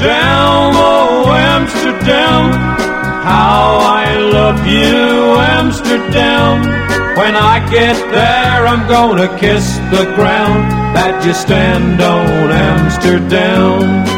Amsterdam, oh Amsterdam, how I love you, Amsterdam. When I get there, I'm gonna kiss the ground that you stand on, Amsterdam.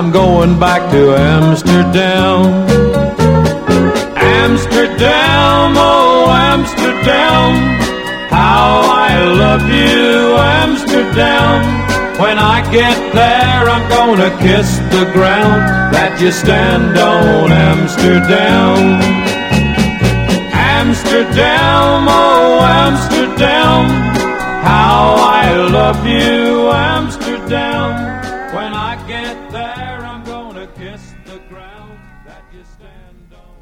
I'm going back to Amsterdam. Amsterdam, oh Amsterdam, how I love you, Amsterdam. When I get there, I'm gonna kiss the ground that you stand on, Amsterdam. Amsterdam, oh Amsterdam, how I love you, Amsterdam kiss the ground that you stand on.